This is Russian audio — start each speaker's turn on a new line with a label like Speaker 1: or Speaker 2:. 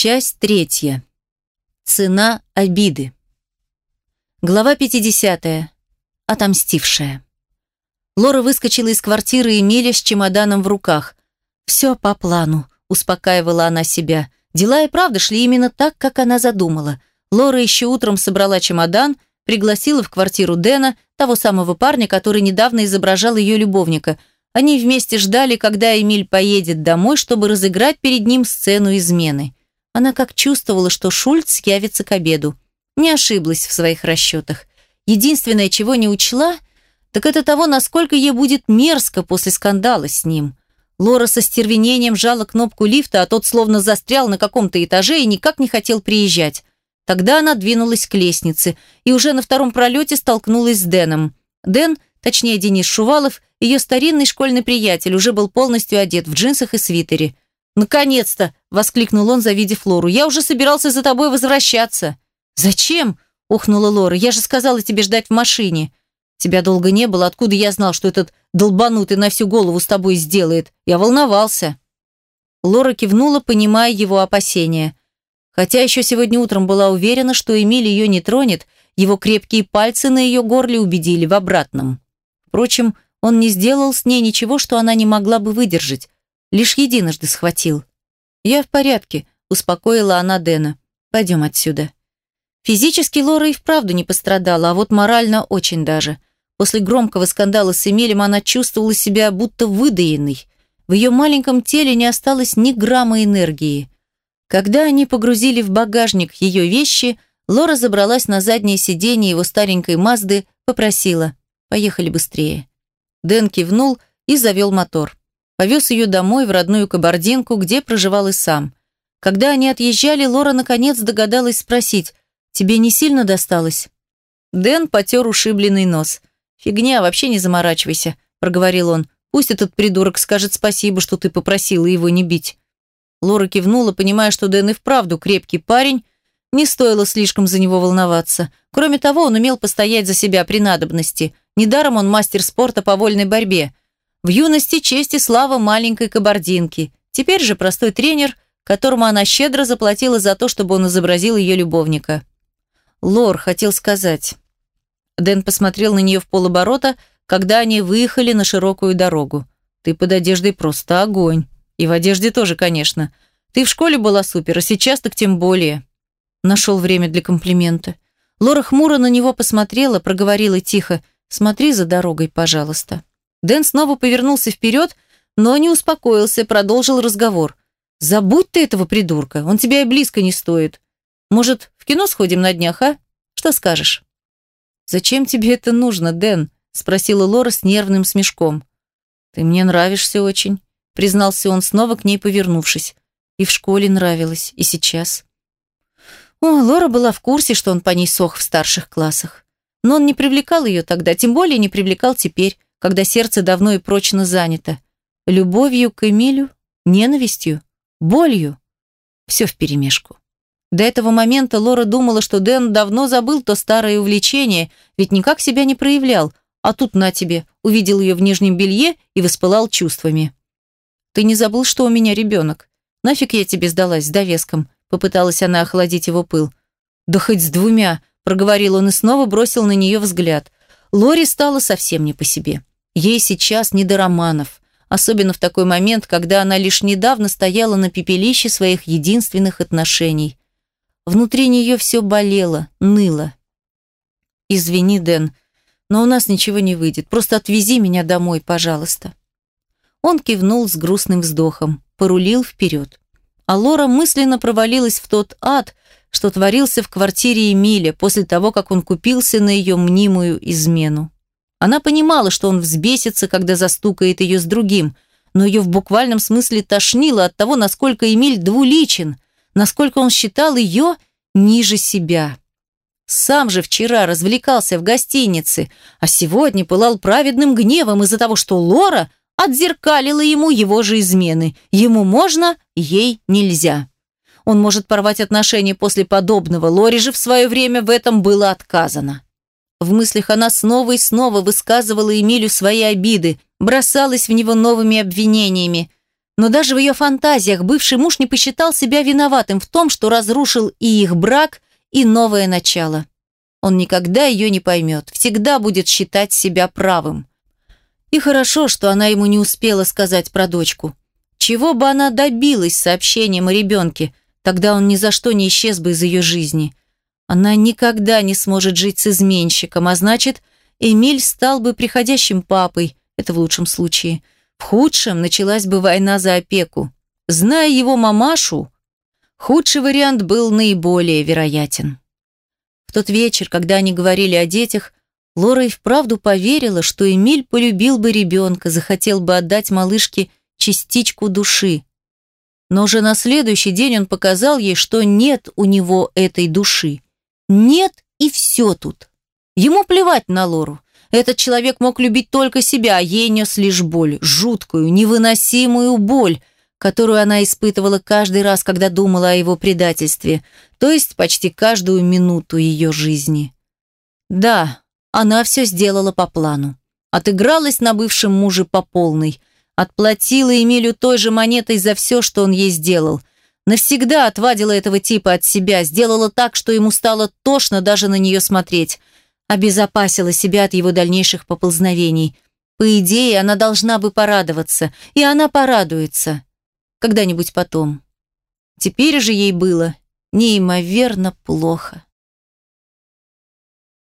Speaker 1: Часть третья. Цена обиды. Глава 50. Отомстившая. Лора выскочила из квартиры Эмиля с чемоданом в руках. «Все по плану», – успокаивала она себя. Дела и правда шли именно так, как она задумала. Лора еще утром собрала чемодан, пригласила в квартиру Дэна, того самого парня, который недавно изображал ее любовника. Они вместе ждали, когда Эмиль поедет домой, чтобы разыграть перед ним сцену измены. Она как чувствовала, что Шульц явится к обеду. Не ошиблась в своих расчетах. Единственное, чего не учла, так это того, насколько ей будет мерзко после скандала с ним. Лора со стервенением жала кнопку лифта, а тот словно застрял на каком-то этаже и никак не хотел приезжать. Тогда она двинулась к лестнице и уже на втором пролете столкнулась с Дэном. Дэн, точнее Денис Шувалов, ее старинный школьный приятель, уже был полностью одет в джинсах и свитере. «Наконец-то!» – воскликнул он, завидев Лору. «Я уже собирался за тобой возвращаться». «Зачем?» – ухнула Лора. «Я же сказала тебе ждать в машине». «Тебя долго не было. Откуда я знал, что этот долбанутый на всю голову с тобой сделает? Я волновался». Лора кивнула, понимая его опасения. Хотя еще сегодня утром была уверена, что Эмиль ее не тронет, его крепкие пальцы на ее горле убедили в обратном. Впрочем, он не сделал с ней ничего, что она не могла бы выдержать. Лишь единожды схватил. «Я в порядке», – успокоила она Дэна. «Пойдем отсюда». Физически Лора и вправду не пострадала, а вот морально очень даже. После громкого скандала с Эмилем она чувствовала себя будто выдаенной. В ее маленьком теле не осталось ни грамма энергии. Когда они погрузили в багажник ее вещи, Лора забралась на заднее сиденье его старенькой Мазды, попросила «Поехали быстрее». Дэн кивнул и завел мотор. Повез ее домой, в родную Кабардинку, где проживал и сам. Когда они отъезжали, Лора наконец догадалась спросить, «Тебе не сильно досталось?» Дэн потер ушибленный нос. «Фигня, вообще не заморачивайся», – проговорил он. «Пусть этот придурок скажет спасибо, что ты попросила его не бить». Лора кивнула, понимая, что Дэн и вправду крепкий парень, не стоило слишком за него волноваться. Кроме того, он умел постоять за себя при надобности. Недаром он мастер спорта по вольной борьбе. В юности честь и слава маленькой кабардинки. Теперь же простой тренер, которому она щедро заплатила за то, чтобы он изобразил ее любовника. Лор хотел сказать. Дэн посмотрел на нее в полоборота, когда они выехали на широкую дорогу. «Ты под одеждой просто огонь. И в одежде тоже, конечно. Ты в школе была супер, а сейчас так тем более». Нашел время для комплимента. Лора хмуро на него посмотрела, проговорила тихо. «Смотри за дорогой, пожалуйста». Дэн снова повернулся вперед, но не успокоился, продолжил разговор. «Забудь ты этого придурка, он тебя и близко не стоит. Может, в кино сходим на днях, а? Что скажешь?» «Зачем тебе это нужно, Дэн?» – спросила Лора с нервным смешком. «Ты мне нравишься очень», – признался он, снова к ней повернувшись. «И в школе нравилось, и сейчас». О, Лора была в курсе, что он по ней сох в старших классах. Но он не привлекал ее тогда, тем более не привлекал теперь когда сердце давно и прочно занято. Любовью к Эмилю, ненавистью, болью. Все вперемешку. До этого момента Лора думала, что Дэн давно забыл то старое увлечение, ведь никак себя не проявлял, а тут на тебе, увидел ее в нижнем белье и воспылал чувствами. «Ты не забыл, что у меня ребенок? Нафиг я тебе сдалась с довеском?» Попыталась она охладить его пыл. «Да хоть с двумя», — проговорил он и снова бросил на нее взгляд. Лори стало совсем не по себе. Ей сейчас не до романов, особенно в такой момент, когда она лишь недавно стояла на пепелище своих единственных отношений. Внутри нее все болело, ныло. «Извини, Дэн, но у нас ничего не выйдет. Просто отвези меня домой, пожалуйста». Он кивнул с грустным вздохом, порулил вперед. А Лора мысленно провалилась в тот ад, что творился в квартире Эмиля после того, как он купился на ее мнимую измену. Она понимала, что он взбесится, когда застукает ее с другим, но ее в буквальном смысле тошнило от того, насколько Эмиль двуличен, насколько он считал ее ниже себя. Сам же вчера развлекался в гостинице, а сегодня пылал праведным гневом из-за того, что Лора отзеркалила ему его же измены. Ему можно, ей нельзя. Он может порвать отношения после подобного, Лоре же в свое время в этом было отказано. В мыслях она снова и снова высказывала Эмилю свои обиды, бросалась в него новыми обвинениями. Но даже в ее фантазиях бывший муж не посчитал себя виноватым в том, что разрушил и их брак, и новое начало. Он никогда ее не поймет, всегда будет считать себя правым. И хорошо, что она ему не успела сказать про дочку. Чего бы она добилась сообщением о ребенке, тогда он ни за что не исчез бы из ее жизни. Она никогда не сможет жить с изменщиком, а значит, Эмиль стал бы приходящим папой, это в лучшем случае – в худшем началась бы война за опеку. Зная его мамашу, худший вариант был наиболее вероятен. В тот вечер, когда они говорили о детях, Лора и вправду поверила, что Эмиль полюбил бы ребенка, захотел бы отдать малышке частичку души. Но уже на следующий день он показал ей, что нет у него этой души. Нет и все тут. Ему плевать на Лору. Этот человек мог любить только себя, а ей нес лишь боль, жуткую, невыносимую боль, которую она испытывала каждый раз, когда думала о его предательстве, то есть почти каждую минуту ее жизни. Да, она все сделала по плану. Отыгралась на бывшем муже по полной, отплатила Эмилю той же монетой за все, что он ей сделал. Навсегда отвадила этого типа от себя, сделала так, что ему стало тошно даже на нее смотреть обезопасила себя от его дальнейших поползновений. По идее, она должна бы порадоваться, и она порадуется. Когда-нибудь потом. Теперь же ей было неимоверно плохо.